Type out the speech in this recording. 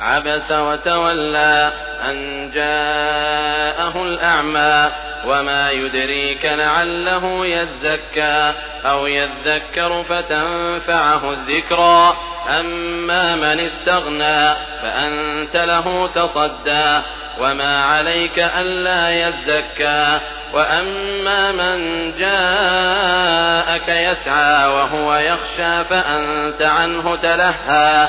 عبس وتولى أن جاءه الأعمى وما يدريك لعله يزكى أو يذكر فتنفعه الذكرى. أما من استغنى فأنت له تصدى وما عليك ألا يزكى. وأما من جاءك يسعى وهو يخشى فأنت عنه تلهى.